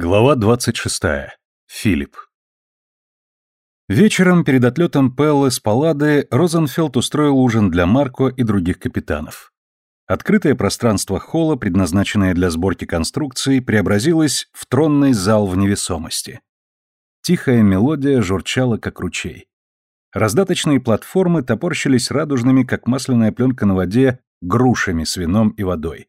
Глава 26. Филипп. Вечером перед отлетом Пеллы с Паллады Розенфелд устроил ужин для Марко и других капитанов. Открытое пространство холла, предназначенное для сборки конструкций, преобразилось в тронный зал в невесомости. Тихая мелодия журчала, как ручей. Раздаточные платформы топорщились радужными, как масляная пленка на воде, грушами с вином и водой.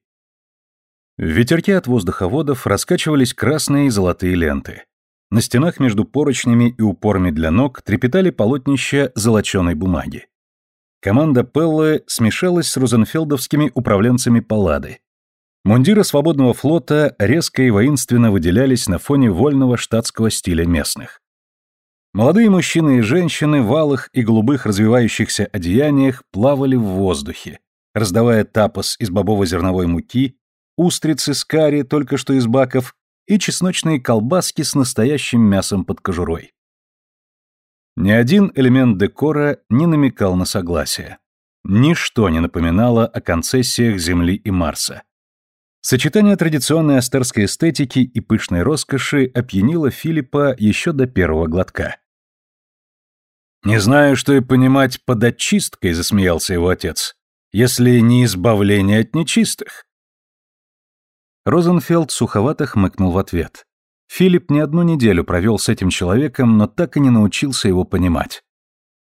В ветерке от воздуховодов раскачивались красные и золотые ленты. На стенах между поручнями и упорами для ног трепетали полотнища золоченой бумаги. Команда Пеллы смешалась с розенфелдовскими управленцами Паллады. Мундиры свободного флота резко и воинственно выделялись на фоне вольного штатского стиля местных. Молодые мужчины и женщины в алых и голубых развивающихся одеяниях плавали в воздухе, раздавая тапос из бобово-зерновой муки устрицы с карри только что из баков и чесночные колбаски с настоящим мясом под кожурой. Ни один элемент декора не намекал на согласие. Ничто не напоминало о концессиях Земли и Марса. Сочетание традиционной астерской эстетики и пышной роскоши опьянило Филиппа еще до первого глотка. «Не знаю, что и понимать под очисткой», — засмеялся его отец, «если не избавление от нечистых. Розенфелд суховато хмыкнул в ответ. Филипп не одну неделю провел с этим человеком, но так и не научился его понимать.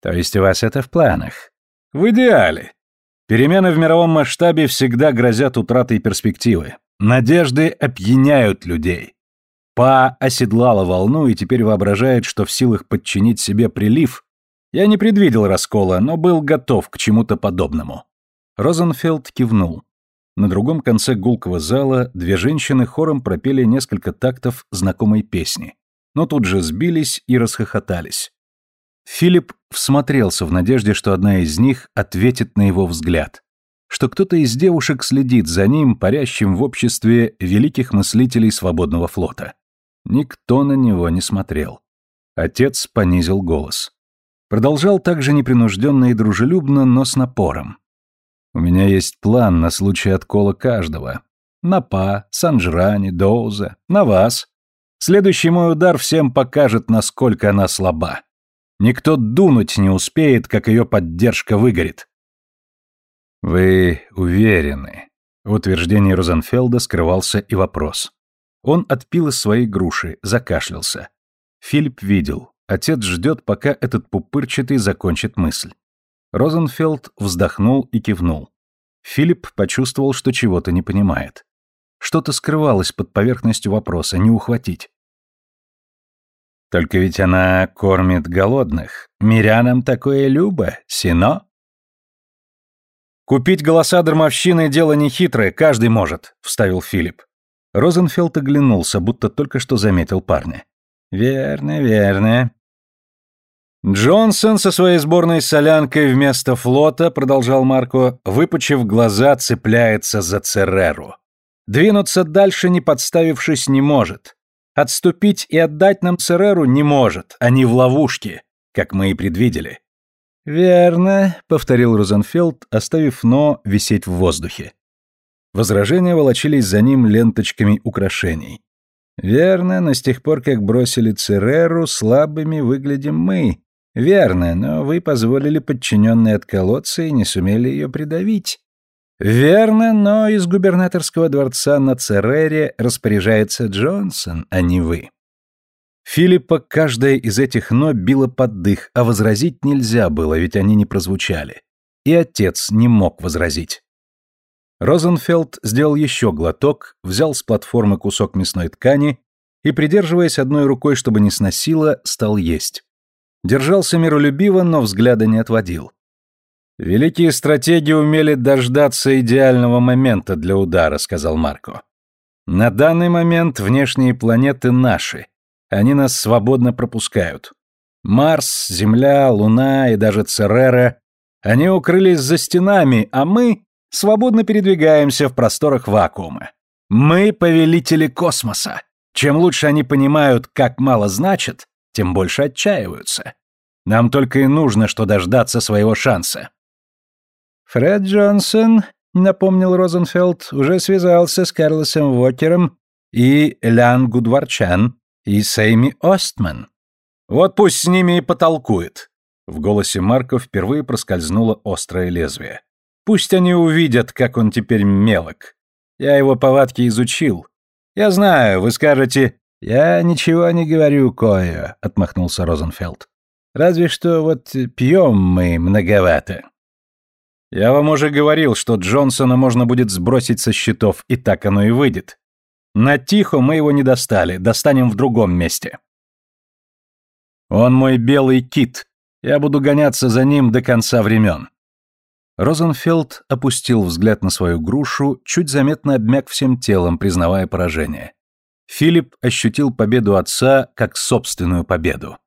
То есть у вас это в планах? В идеале. Перемены в мировом масштабе всегда грозят утратой перспективы. Надежды опьяняют людей. Па оседлала волну и теперь воображает, что в силах подчинить себе прилив. Я не предвидел раскола, но был готов к чему-то подобному. Розенфелд кивнул. На другом конце гулкого зала две женщины хором пропели несколько тактов знакомой песни, но тут же сбились и расхохотались. Филипп всмотрелся в надежде, что одна из них ответит на его взгляд, что кто-то из девушек следит за ним, парящим в обществе великих мыслителей свободного флота. Никто на него не смотрел. Отец понизил голос. Продолжал также непринужденно и дружелюбно, но с напором. У меня есть план на случай откола каждого. На Па, Санжрани, Доуза, на вас. Следующий мой удар всем покажет, насколько она слаба. Никто дунуть не успеет, как ее поддержка выгорит. Вы уверены? В утверждении Розенфелда скрывался и вопрос. Он отпил из своей груши, закашлялся. Филипп видел. Отец ждет, пока этот пупырчатый закончит мысль. Розенфелд вздохнул и кивнул. Филипп почувствовал, что чего-то не понимает. Что-то скрывалось под поверхностью вопроса, не ухватить. Только ведь она кормит голодных. Мирянам такое любо, сино. Купить голоса дармовщины дело нехитрое, каждый может, вставил Филипп. Розенфелд оглянулся, будто только что заметил парня. Верно, верно. Джонсон со своей сборной солянкой вместо флота, продолжал Марко, выпучив глаза, цепляется за Цереру. Двинуться дальше, не подставившись, не может. Отступить и отдать нам Цереру не может, они в ловушке, как мы и предвидели. «Верно», — повторил Розенфелд, оставив «но» висеть в воздухе. Возражения волочились за ним ленточками украшений. «Верно, но с тех пор, как бросили Цереру, слабыми выглядим мы, Верно, но вы позволили подчиненной отколоться и не сумели ее придавить. Верно, но из губернаторского дворца на Церере распоряжается Джонсон, а не вы. Филиппа каждая из этих «но» била под дых, а возразить нельзя было, ведь они не прозвучали. И отец не мог возразить. Розенфелд сделал еще глоток, взял с платформы кусок мясной ткани и, придерживаясь одной рукой, чтобы не сносило, стал есть. Держался миролюбиво, но взгляда не отводил. «Великие стратеги умели дождаться идеального момента для удара», — сказал Марко. «На данный момент внешние планеты наши. Они нас свободно пропускают. Марс, Земля, Луна и даже Церера. Они укрылись за стенами, а мы свободно передвигаемся в просторах вакуума. Мы повелители космоса. Чем лучше они понимают, как мало значит, тем больше отчаиваются. Нам только и нужно, что дождаться своего шанса. Фред Джонсон, напомнил Розенфелд, уже связался с Карлосом Уокером и Лян Гудварчан, и Сейми Остман. Вот пусть с ними и потолкует. В голосе Марко впервые проскользнуло острое лезвие. Пусть они увидят, как он теперь мелок. Я его повадки изучил. Я знаю, вы скажете, я ничего не говорю, Коя, отмахнулся Розенфелд. Разве что вот пьем мы многовато. Я вам уже говорил, что Джонсона можно будет сбросить со счетов, и так оно и выйдет. На Тихо мы его не достали, достанем в другом месте. Он мой белый кит. Я буду гоняться за ним до конца времен. Розенфелд опустил взгляд на свою грушу, чуть заметно обмяк всем телом, признавая поражение. Филипп ощутил победу отца как собственную победу.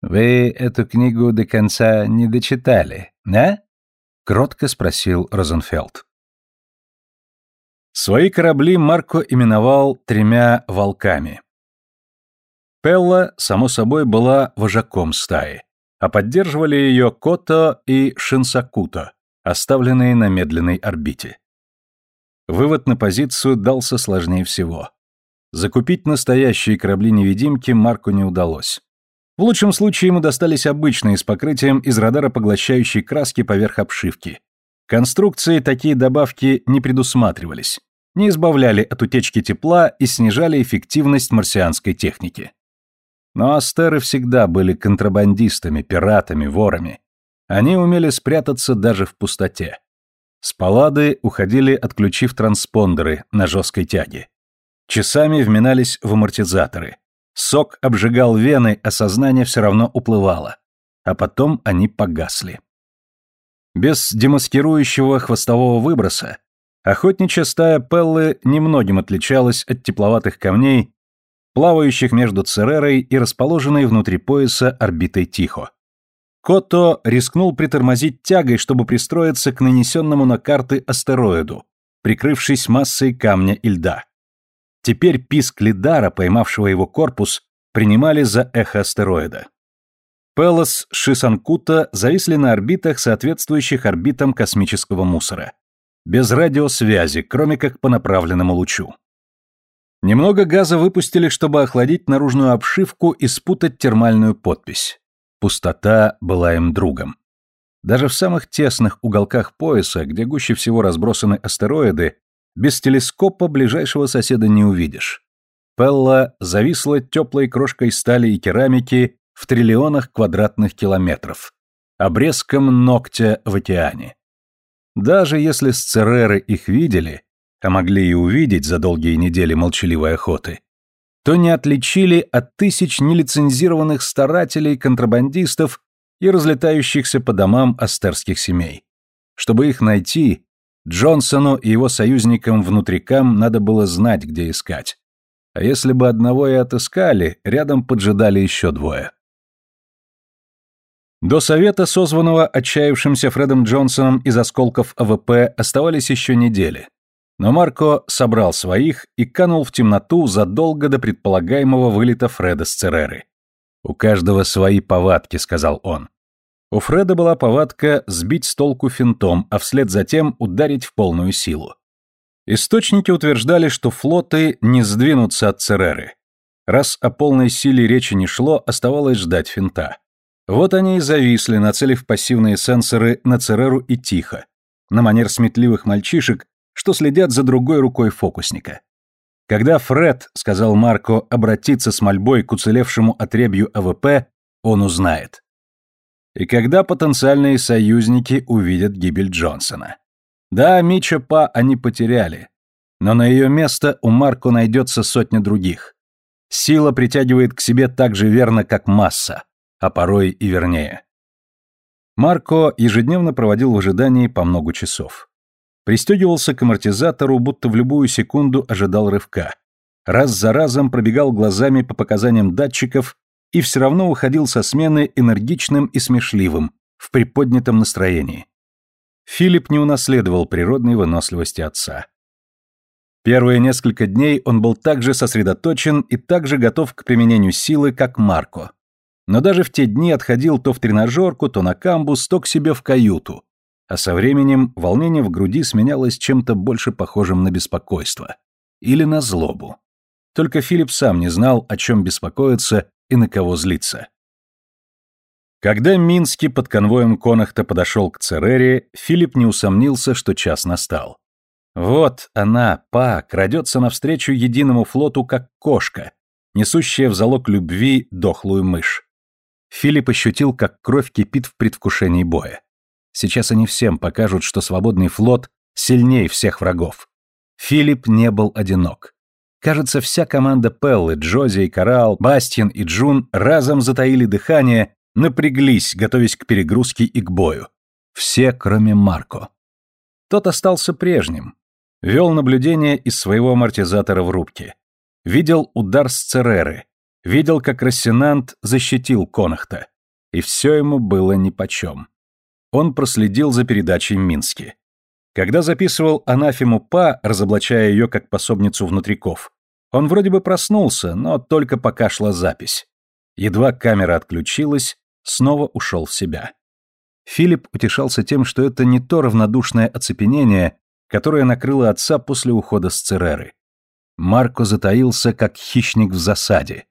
«Вы эту книгу до конца не дочитали, да?» — кротко спросил Розенфелд. Свои корабли Марко именовал тремя волками. Пелла, само собой, была вожаком стаи а поддерживали ее Кото и Шинсакуто, оставленные на медленной орбите. Вывод на позицию дался сложнее всего. Закупить настоящие корабли-невидимки Марку не удалось. В лучшем случае ему достались обычные с покрытием из радара поглощающей краски поверх обшивки. Конструкции такие добавки не предусматривались, не избавляли от утечки тепла и снижали эффективность марсианской техники. Но астеры всегда были контрабандистами, пиратами, ворами. Они умели спрятаться даже в пустоте. С палады уходили, отключив транспондеры на жесткой тяге. Часами вминались в амортизаторы. Сок обжигал вены, а сознание все равно уплывало. А потом они погасли. Без демаскирующего хвостового выброса охотничья стая Пеллы немногим отличалась от тепловатых камней, плавающих между Церерой и расположенной внутри пояса орбитой Тихо. Кото рискнул притормозить тягой, чтобы пристроиться к нанесенному на карты астероиду, прикрывшись массой камня и льда. Теперь писк Лидара, поймавшего его корпус, принимали за эхо астероида. Пелос Шисанкута зависли на орбитах, соответствующих орбитам космического мусора. Без радиосвязи, кроме как по направленному лучу. Немного газа выпустили, чтобы охладить наружную обшивку и спутать термальную подпись. Пустота была им другом. Даже в самых тесных уголках пояса, где гуще всего разбросаны астероиды, без телескопа ближайшего соседа не увидишь. Пелла зависла теплой крошкой стали и керамики в триллионах квадратных километров, обрезком ногтя в океане. Даже если сцереры их видели, а могли и увидеть за долгие недели молчаливой охоты, то не отличили от тысяч нелицензированных старателей, контрабандистов и разлетающихся по домам астерских семей. Чтобы их найти, Джонсону и его союзникам-внутрикам надо было знать, где искать. А если бы одного и отыскали, рядом поджидали еще двое. До совета, созванного отчаявшимся Фредом Джонсоном из осколков АВП, оставались еще недели. Но Марко собрал своих и канул в темноту задолго до предполагаемого вылета Фреда с Цереры. «У каждого свои повадки», — сказал он. У Фреда была повадка сбить с толку финтом, а вслед за тем ударить в полную силу. Источники утверждали, что флоты не сдвинутся от Цереры. Раз о полной силе речи не шло, оставалось ждать финта. Вот они и зависли, нацелив пассивные сенсоры на Цереру и Тихо. На манер сметливых мальчишек, что следят за другой рукой фокусника. Когда Фред, сказал Марко, обратится с мольбой к уцелевшему отребью АВП, он узнает. И когда потенциальные союзники увидят гибель Джонсона. Да, Мича Па они потеряли, но на ее место у Марко найдется сотня других. Сила притягивает к себе так же верно, как масса, а порой и вернее. Марко ежедневно проводил в ожидании по много часов. Пристегивался к амортизатору, будто в любую секунду ожидал рывка. Раз за разом пробегал глазами по показаниям датчиков и все равно уходил со смены энергичным и смешливым, в приподнятом настроении. Филипп не унаследовал природной выносливости отца. Первые несколько дней он был так же сосредоточен и так же готов к применению силы, как Марко. Но даже в те дни отходил то в тренажерку, то на камбус, то к себе в каюту, а со временем волнение в груди сменялось чем-то больше похожим на беспокойство. или на злобу. Только Филипп сам не знал, о чем беспокоиться и на кого злиться. Когда Минский под конвоем Конахта подошел к Церере, Филипп не усомнился, что час настал. Вот она, Па, крадется навстречу единому флоту, как кошка, несущая в залог любви дохлую мышь. Филипп ощутил, как кровь кипит в предвкушении боя. Сейчас они всем покажут, что свободный флот сильнее всех врагов. Филипп не был одинок. Кажется, вся команда Пеллы, Джози и Коралл, Бастин и Джун разом затаили дыхание, напряглись, готовясь к перегрузке и к бою. Все, кроме Марко. Тот остался прежним. Вел наблюдение из своего амортизатора в рубке. Видел удар с Цереры. Видел, как Рассенант защитил Конахта. И все ему было нипочем. Он проследил за передачей Мински. Когда записывал анафему Па, разоблачая ее как пособницу внутриков, он вроде бы проснулся, но только пока шла запись. Едва камера отключилась, снова ушел в себя. Филипп утешался тем, что это не то равнодушное оцепенение, которое накрыло отца после ухода с Цереры. Марко затаился, как хищник в засаде.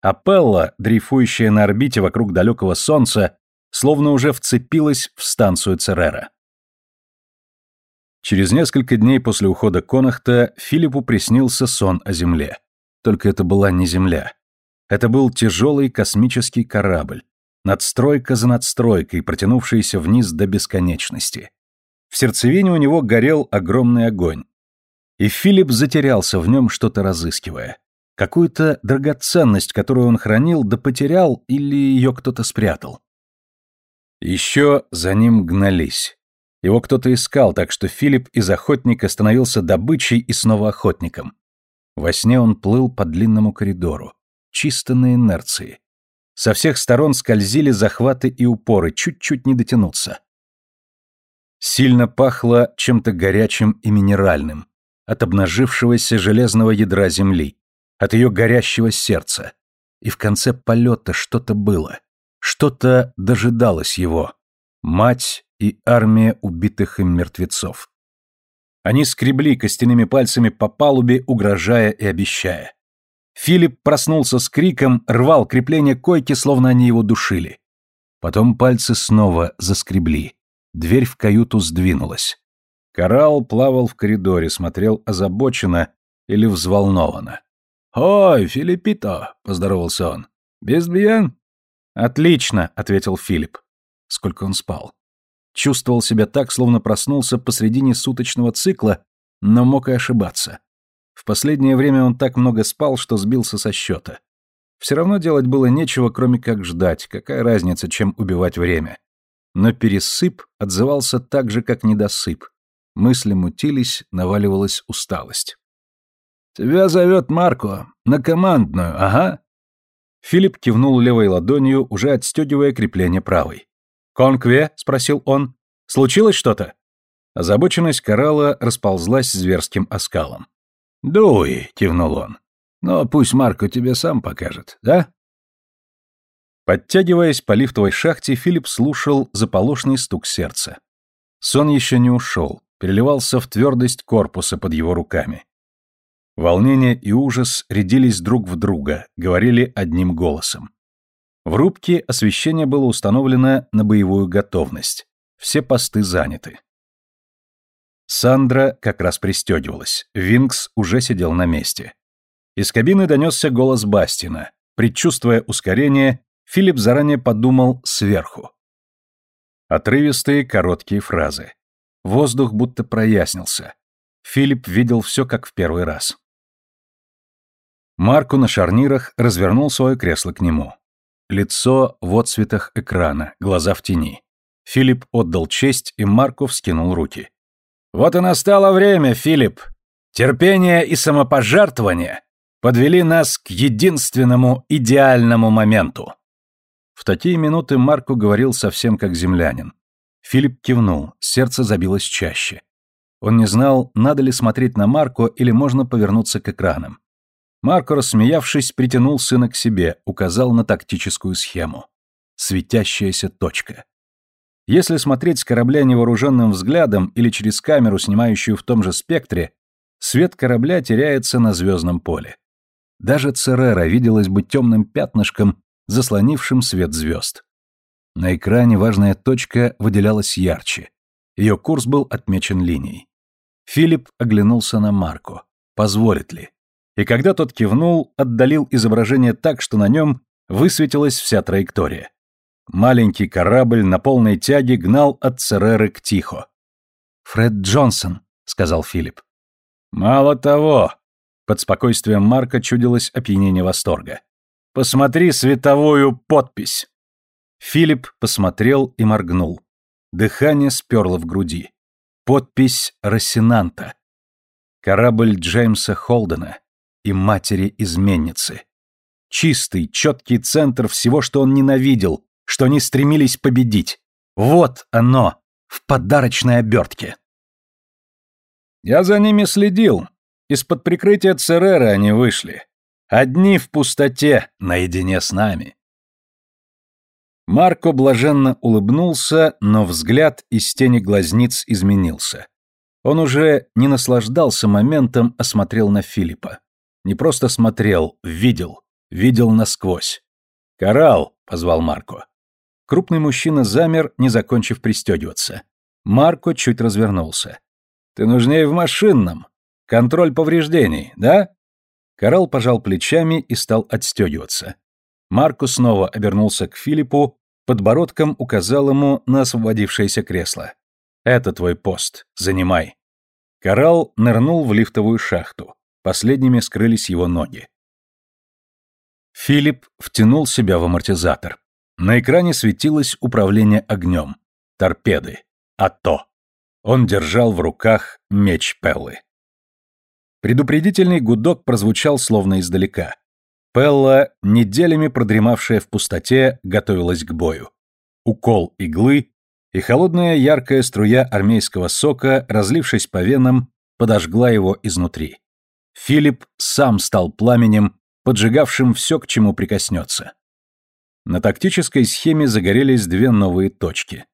Апелла, дрейфующая на орбите вокруг далекого солнца, словно уже вцепилась в станцию Церера. Через несколько дней после ухода Конахта Филиппу приснился сон о Земле. Только это была не Земля. Это был тяжелый космический корабль, надстройка за надстройкой, протянувшаяся вниз до бесконечности. В сердцевине у него горел огромный огонь. И Филипп затерялся в нем, что-то разыскивая. Какую-то драгоценность, которую он хранил, да потерял или ее кто-то спрятал. Еще за ним гнались. Его кто-то искал, так что Филипп из охотника становился добычей и снова охотником. Во сне он плыл по длинному коридору, чисто на инерции. Со всех сторон скользили захваты и упоры, чуть-чуть не дотянуться. Сильно пахло чем-то горячим и минеральным, от обнажившегося железного ядра земли, от ее горящего сердца. И в конце полета что-то было, что-то дожидалось его. Мать и армия убитых им мертвецов. Они скребли костяными пальцами по палубе, угрожая и обещая. Филипп проснулся с криком, рвал крепление койки, словно они его душили. Потом пальцы снова заскребли. Дверь в каюту сдвинулась. Коралл плавал в коридоре, смотрел озабоченно или взволнованно. «Ой, Филиппито!» — поздоровался он. «Без бьен?» «Отлично!» — ответил Филипп. Сколько он спал. Чувствовал себя так, словно проснулся посредине суточного цикла, но мог и ошибаться. В последнее время он так много спал, что сбился со счета. Все равно делать было нечего, кроме как ждать, какая разница, чем убивать время. Но пересып отзывался так же, как недосып. Мысли мутились, наваливалась усталость. «Тебя зовет Марко. На командную, ага». Филипп кивнул левой ладонью, уже отстегивая крепление правой. «Конкве?» — спросил он. «Случилось что-то?» Озабоченность коралла расползлась зверским оскалом. «Дуй», — кивнул он. «Но пусть Марко тебе сам покажет, да?» Подтягиваясь по лифтовой шахте, Филипп слушал заполошный стук сердца. Сон еще не ушел, переливался в твердость корпуса под его руками. Волнение и ужас рядились друг в друга, говорили одним голосом. В рубке освещение было установлено на боевую готовность. Все посты заняты. Сандра как раз пристегивалась. Винкс уже сидел на месте. Из кабины донесся голос Бастина. Предчувствуя ускорение, Филипп заранее подумал сверху. Отрывистые короткие фразы. Воздух будто прояснился. Филипп видел все как в первый раз. Марку на шарнирах развернул свое кресло к нему. Лицо в отсветах экрана, глаза в тени. Филипп отдал честь, и Марко вскинул руки. Вот и настало время, Филипп. Терпение и самопожертвование подвели нас к единственному идеальному моменту. В такие минуты Марко говорил совсем как землянин. Филипп кивнул, сердце забилось чаще. Он не знал, надо ли смотреть на Марко или можно повернуться к экранам. Марко, рассмеявшись, притянул сына к себе, указал на тактическую схему. Светящаяся точка. Если смотреть с корабля невооруженным взглядом или через камеру, снимающую в том же спектре, Свет корабля теряется на звездном поле. Даже Церера виделась бы темным пятнышком, заслонившим свет звезд. На экране важная точка выделялась ярче. Ее курс был отмечен линией. Филипп оглянулся на Марко. Позволит ли? И когда тот кивнул, отдалил изображение так, что на нем высветилась вся траектория. Маленький корабль на полной тяге гнал от Цереры к Тихо. «Фред Джонсон», — сказал Филипп. «Мало того», — под спокойствием Марка чудилось опьянение восторга. «Посмотри световую подпись». Филипп посмотрел и моргнул. Дыхание сперло в груди. Подпись Рассенанта. Корабль Джеймса Холдена и матери-изменницы. Чистый, четкий центр всего, что он ненавидел, что они стремились победить. Вот оно, в подарочной обертке. Я за ними следил. Из-под прикрытия Цереры они вышли. Одни в пустоте, наедине с нами. Марко блаженно улыбнулся, но взгляд из тени глазниц изменился. Он уже не наслаждался моментом, а смотрел на Филиппа. Не просто смотрел, видел, видел насквозь. «Коралл!» — позвал Марко. Крупный мужчина замер, не закончив пристегиваться. Марко чуть развернулся. «Ты нужнее в машинном. Контроль повреждений, да?» Коралл пожал плечами и стал отстегиваться. Марко снова обернулся к Филиппу, подбородком указал ему на освободившееся кресло. «Это твой пост. Занимай». Коралл нырнул в лифтовую шахту. Последними скрылись его ноги. Филипп втянул себя в амортизатор. На экране светилось управление огнем. Торпеды. АТО. Он держал в руках меч Пеллы. Предупредительный гудок прозвучал словно издалека. Пелла, неделями продремавшая в пустоте, готовилась к бою. Укол иглы, и холодная яркая струя армейского сока, разлившись по венам, подожгла его изнутри. Филипп сам стал пламенем, поджигавшим все, к чему прикоснется. На тактической схеме загорелись две новые точки.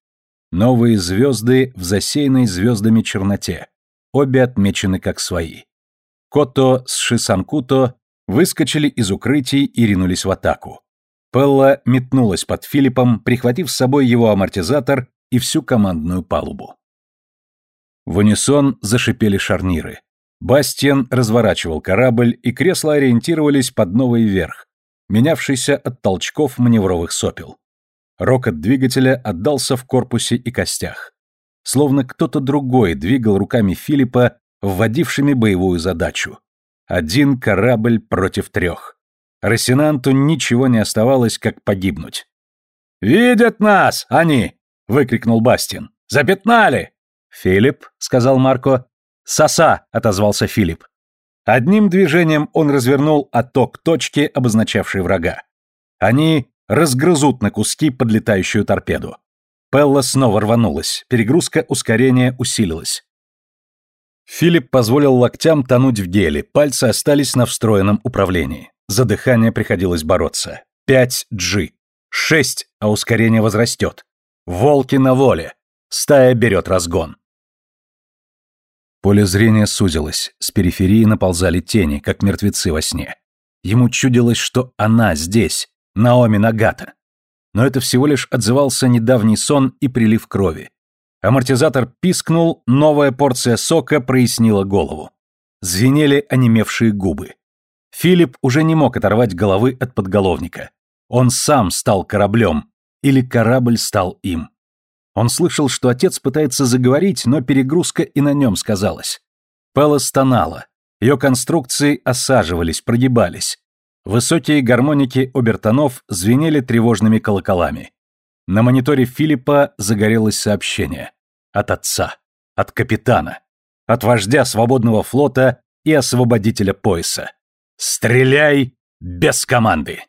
Новые звезды в засеянной звездами черноте, обе отмечены как свои. Кото с Шисанкуто выскочили из укрытий и ринулись в атаку. Пелла метнулась под Филиппом, прихватив с собой его амортизатор и всю командную палубу. В унисон зашипели шарниры. Бастиен разворачивал корабль, и кресла ориентировались под новый верх, менявшийся от толчков маневровых сопел. Рокот двигателя отдался в корпусе и костях. Словно кто-то другой двигал руками Филиппа, вводившими боевую задачу. Один корабль против трех. Рассенанту ничего не оставалось, как погибнуть. «Видят нас, они!» — выкрикнул Бастин. «Запятнали!» «Филипп», — сказал Марко. «Соса», — отозвался Филипп. Одним движением он развернул отток точки, обозначавшей врага. Они разгрызут на куски подлетающую торпеду. Пелла снова рванулась, перегрузка ускорения усилилась. Филипп позволил локтям тонуть в деле, пальцы остались на встроенном управлении. За дыхание приходилось бороться. 5G. 6, а ускорение возрастет. Волки на воле. Стая берет разгон. Поле зрения сузилось, с периферии наползали тени, как мертвецы во сне. Ему чудилось, что она здесь, Наоми Нагата. Но это всего лишь отзывался недавний сон и прилив крови. Амортизатор пискнул, новая порция сока прояснила голову. Звенели онемевшие губы. Филипп уже не мог оторвать головы от подголовника. Он сам стал кораблем, или корабль стал им. Он слышал, что отец пытается заговорить, но перегрузка и на нем сказалась. Пелла стонала. Ее конструкции осаживались, прогибались. Высокие гармоники обертонов звенели тревожными колоколами. На мониторе Филиппа загорелось сообщение. От отца. От капитана. От вождя свободного флота и освободителя пояса. «Стреляй без команды!»